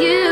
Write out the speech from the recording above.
you.